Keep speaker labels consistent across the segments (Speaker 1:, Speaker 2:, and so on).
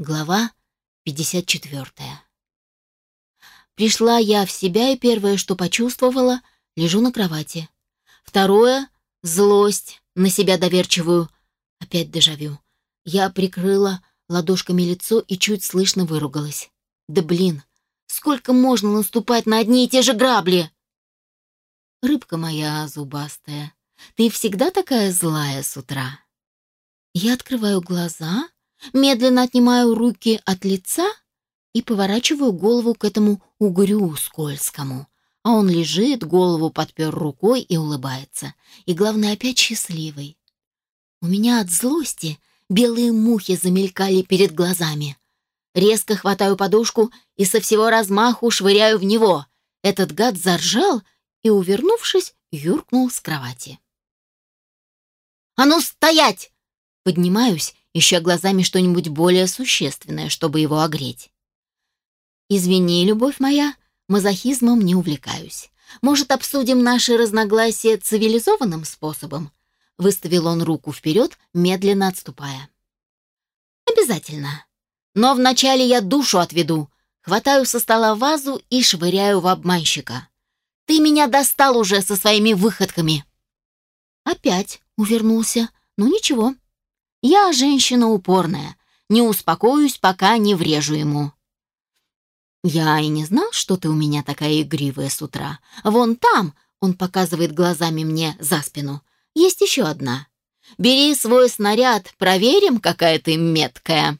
Speaker 1: Глава 54. Пришла я в себя, и первое, что почувствовала, лежу на кровати. Второе — злость, на себя доверчивую. Опять дежавю. Я прикрыла ладошками лицо и чуть слышно выругалась. Да блин, сколько можно наступать на одни и те же грабли? Рыбка моя зубастая, ты всегда такая злая с утра. Я открываю глаза Медленно отнимаю руки от лица и поворачиваю голову к этому угрю скользкому. А он лежит, голову подпер рукой и улыбается. И, главное, опять счастливый. У меня от злости белые мухи замелькали перед глазами. Резко хватаю подушку и со всего размаху швыряю в него. Этот гад заржал и, увернувшись, юркнул с кровати. «А ну, стоять!» Поднимаюсь ища глазами что-нибудь более существенное, чтобы его огреть. «Извини, любовь моя, мазохизмом не увлекаюсь. Может, обсудим наши разногласия цивилизованным способом?» Выставил он руку вперед, медленно отступая. «Обязательно. Но вначале я душу отведу, хватаю со стола вазу и швыряю в обманщика. Ты меня достал уже со своими выходками!» Опять увернулся. «Ну ничего, я женщина упорная, не успокоюсь, пока не врежу ему. Я и не знал, что ты у меня такая игривая с утра. Вон там, он показывает глазами мне за спину, есть еще одна. Бери свой снаряд, проверим, какая ты меткая.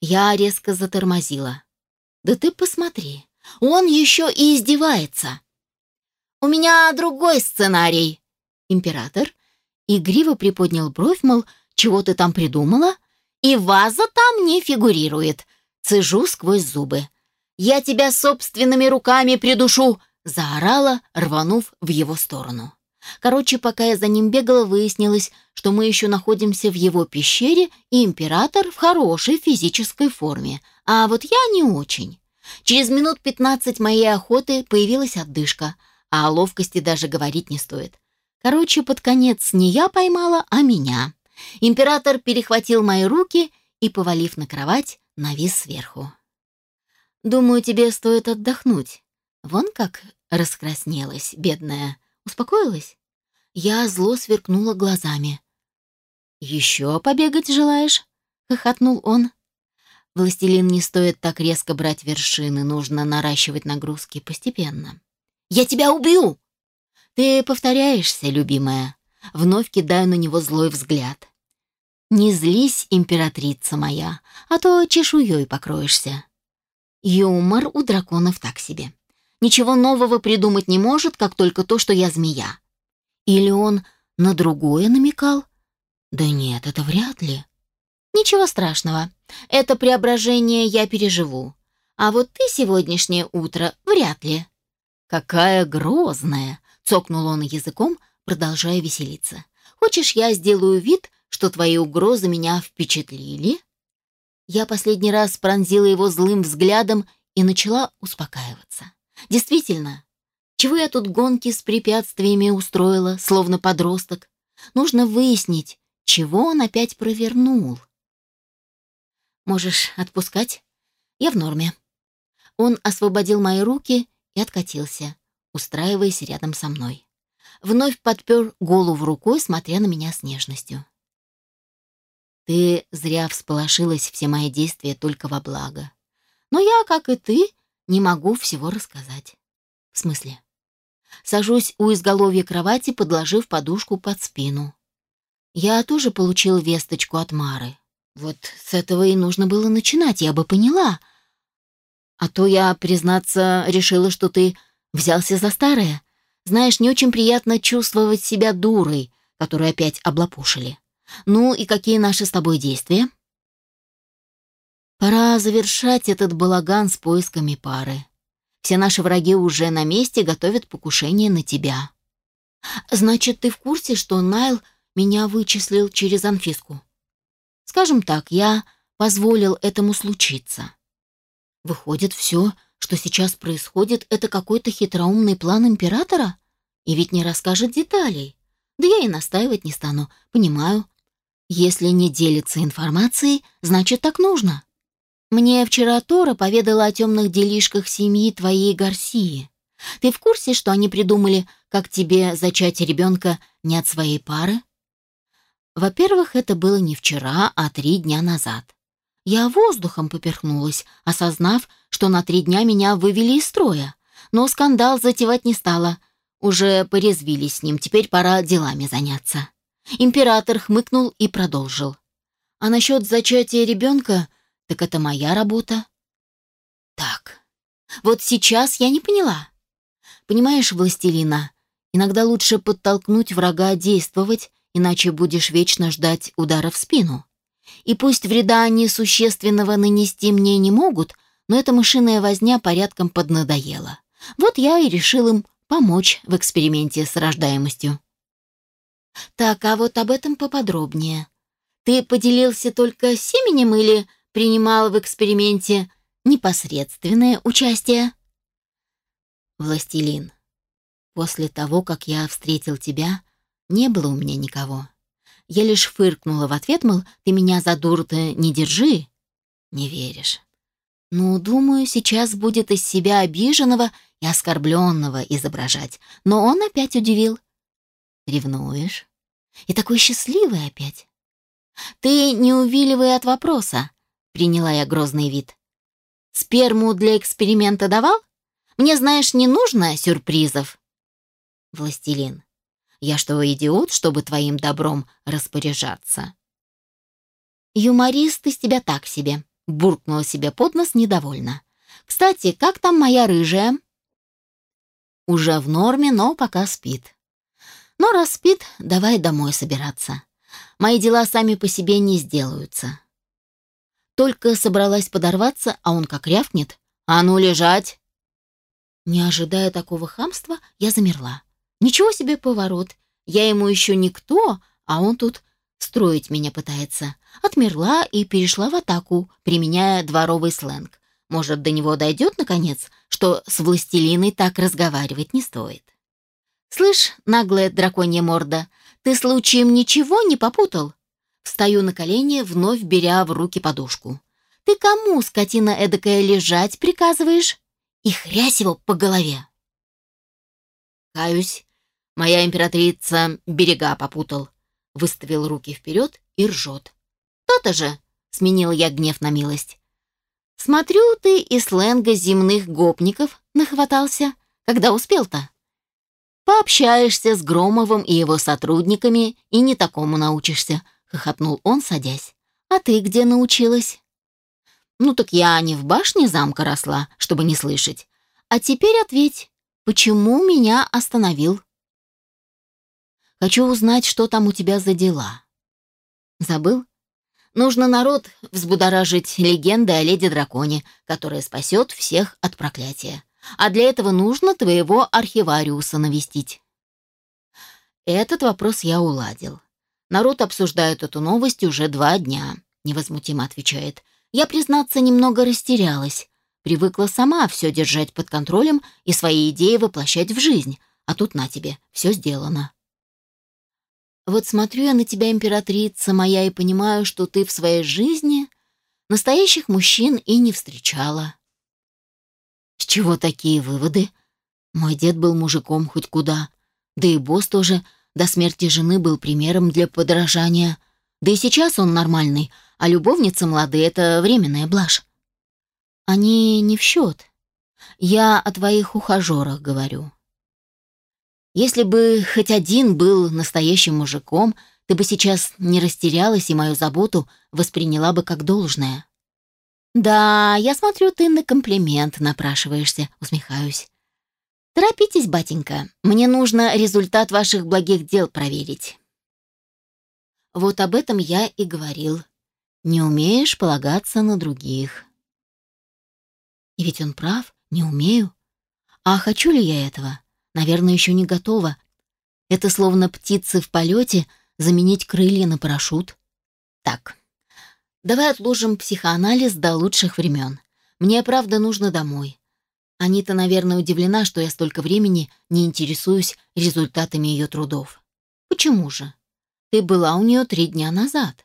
Speaker 1: Я резко затормозила. Да ты посмотри, он еще и издевается. У меня другой сценарий. Император игриво приподнял бровь, мол, чего ты там придумала? И ваза там не фигурирует. Цежу сквозь зубы. Я тебя собственными руками придушу, заорала, рванув в его сторону. Короче, пока я за ним бегала, выяснилось, что мы еще находимся в его пещере, и император в хорошей физической форме, а вот я не очень. Через минут пятнадцать моей охоты появилась отдышка, а о ловкости даже говорить не стоит. Короче, под конец не я поймала, а меня. Император перехватил мои руки и, повалив на кровать, навис сверху. «Думаю, тебе стоит отдохнуть. Вон как раскраснелась, бедная. Успокоилась?» Я зло сверкнула глазами. «Еще побегать желаешь?» — хохотнул он. «Властелин не стоит так резко брать вершины, нужно наращивать нагрузки постепенно». «Я тебя убью!» «Ты повторяешься, любимая», Вновь кидаю на него злой взгляд. «Не злись, императрица моя, а то чешуей покроешься». Юмор у драконов так себе. Ничего нового придумать не может, как только то, что я змея. Или он на другое намекал? Да нет, это вряд ли. Ничего страшного. Это преображение я переживу. А вот ты сегодняшнее утро вряд ли. Какая грозная, цокнул он языком, продолжая веселиться. «Хочешь, я сделаю вид, что твои угрозы меня впечатлили?» Я последний раз пронзила его злым взглядом и начала успокаиваться. «Действительно, чего я тут гонки с препятствиями устроила, словно подросток? Нужно выяснить, чего он опять провернул». «Можешь отпускать? Я в норме». Он освободил мои руки и откатился, устраиваясь рядом со мной вновь подпер голову рукой, смотря на меня с нежностью. «Ты зря всполошилась все мои действия только во благо. Но я, как и ты, не могу всего рассказать». «В смысле?» Сажусь у изголовья кровати, подложив подушку под спину. Я тоже получил весточку от Мары. Вот с этого и нужно было начинать, я бы поняла. А то я, признаться, решила, что ты взялся за старое. Знаешь, не очень приятно чувствовать себя дурой, которую опять облапушили. Ну и какие наши с тобой действия? Пора завершать этот балаган с поисками пары. Все наши враги уже на месте готовят покушение на тебя. Значит, ты в курсе, что Найл меня вычислил через Анфиску? Скажем так, я позволил этому случиться. Выходит, все что сейчас происходит, это какой-то хитроумный план императора? И ведь не расскажет деталей. Да я и настаивать не стану, понимаю. Если не делится информацией, значит так нужно. Мне вчера Тора поведала о темных делишках семьи твоей Гарсии. Ты в курсе, что они придумали, как тебе зачать ребенка не от своей пары? Во-первых, это было не вчера, а три дня назад. Я воздухом поперхнулась, осознав, что на три дня меня вывели из строя. Но скандал затевать не стала. Уже порезвились с ним, теперь пора делами заняться. Император хмыкнул и продолжил. А насчет зачатия ребенка, так это моя работа. Так, вот сейчас я не поняла. Понимаешь, властелина, иногда лучше подтолкнуть врага действовать, иначе будешь вечно ждать удара в спину. И пусть вреда они существенного нанести мне не могут, но эта мышиная возня порядком поднадоела. Вот я и решил им помочь в эксперименте с рождаемостью. Так, а вот об этом поподробнее. Ты поделился только семенем или принимал в эксперименте непосредственное участие? Властелин, после того, как я встретил тебя, не было у меня никого. Я лишь фыркнула в ответ, мол, ты меня за дуру-то не держи. Не веришь. Ну, думаю, сейчас будет из себя обиженного и оскорбленного изображать. Но он опять удивил. Ревнуешь? И такой счастливый опять. Ты не увиливай от вопроса, приняла я грозный вид. Сперму для эксперимента давал? Мне, знаешь, не нужно сюрпризов. Властелин, я что, идиот, чтобы твоим добром распоряжаться? Юморист из тебя так себе, буркнула себе под нос недовольно. Кстати, как там моя рыжая? Уже в норме, но пока спит. Но раз спит, давай домой собираться. Мои дела сами по себе не сделаются. Только собралась подорваться, а он как рявкнет. «А ну, лежать!» Не ожидая такого хамства, я замерла. Ничего себе поворот. Я ему еще никто, а он тут строить меня пытается. Отмерла и перешла в атаку, применяя дворовый сленг. Может, до него дойдет, наконец, что с властелиной так разговаривать не стоит. «Слышь, наглая драконья морда, ты случаем ничего не попутал?» Встаю на колени, вновь беря в руки подушку. «Ты кому, скотина эдакая, лежать приказываешь?» И хрясь его по голове. Каюсь, моя императрица берега попутал. Выставил руки вперед и ржет. «То-то же!» — сменил я гнев на милость. «Смотрю, ты и сленга земных гопников нахватался. Когда успел-то?» Пообщаешься с Громовым и его сотрудниками, и не такому научишься», — хохотнул он, садясь. «А ты где научилась?» «Ну так я не в башне замка росла, чтобы не слышать. А теперь ответь, почему меня остановил?» «Хочу узнать, что там у тебя за дела». «Забыл?» Нужно народ взбудоражить легендой о леди-драконе, которая спасет всех от проклятия а для этого нужно твоего архивариуса навестить. Этот вопрос я уладил. Народ обсуждает эту новость уже два дня, невозмутимо отвечает. Я, признаться, немного растерялась. Привыкла сама все держать под контролем и свои идеи воплощать в жизнь, а тут на тебе, все сделано. Вот смотрю я на тебя, императрица моя, и понимаю, что ты в своей жизни настоящих мужчин и не встречала. С чего такие выводы? Мой дед был мужиком хоть куда. Да и босс тоже до смерти жены был примером для подражания. Да и сейчас он нормальный, а любовницы молодые — это временная блажь. Они не в счет. Я о твоих ухажерах говорю. Если бы хоть один был настоящим мужиком, ты бы сейчас не растерялась и мою заботу восприняла бы как должное. «Да, я смотрю, ты на комплимент напрашиваешься», — усмехаюсь. «Торопитесь, батенька, мне нужно результат ваших благих дел проверить». Вот об этом я и говорил. Не умеешь полагаться на других. И ведь он прав, не умею. А хочу ли я этого? Наверное, еще не готова. Это словно птицы в полете заменить крылья на парашют. Так, Давай отложим психоанализ до лучших времен. Мне, правда, нужно домой. Анита, наверное, удивлена, что я столько времени не интересуюсь результатами ее трудов. Почему же? Ты была у нее три дня назад.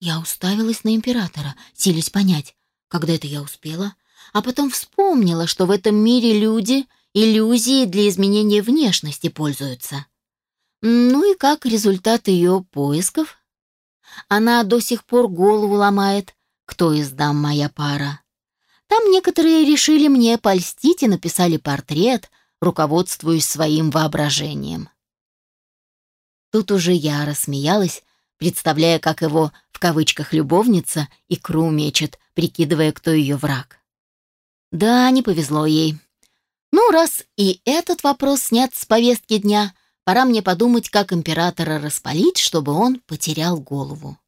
Speaker 1: Я уставилась на императора, силясь понять, Когда это я успела? А потом вспомнила, что в этом мире люди иллюзии для изменения внешности пользуются. Ну и как результат ее поисков? Она до сих пор голову ломает, кто из дам моя пара. Там некоторые решили мне польстить и написали портрет, руководствуясь своим воображением. Тут уже я рассмеялась, представляя, как его в кавычках любовница икру мечет, прикидывая, кто ее враг. Да, не повезло ей. Ну, раз и этот вопрос снят с повестки дня, пора мне подумать, как императора распалить, чтобы он потерял голову.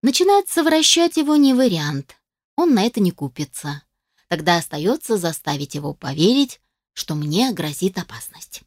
Speaker 1: Начинать совращать его не вариант. Он на это не купится. Тогда остается заставить его поверить, что мне грозит опасность.